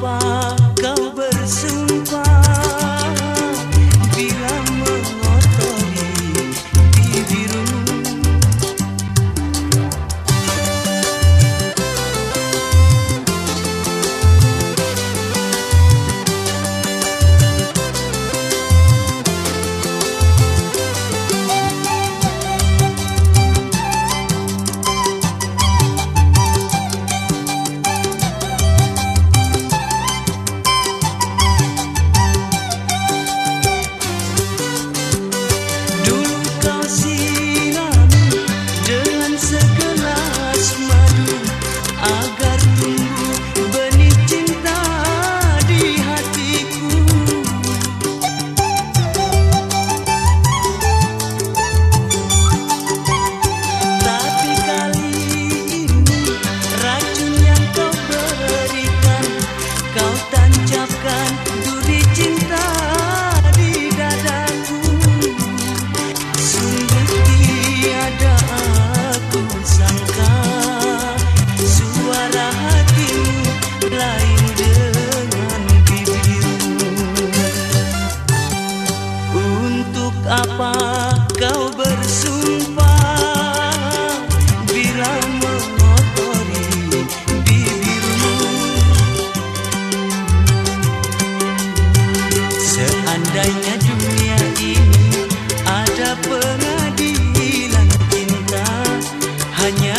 吧。Untuk apa kau bersumpah? Bila mengotori bibirmu. Seandainya dunia ini ada pengadilan cinta Hanya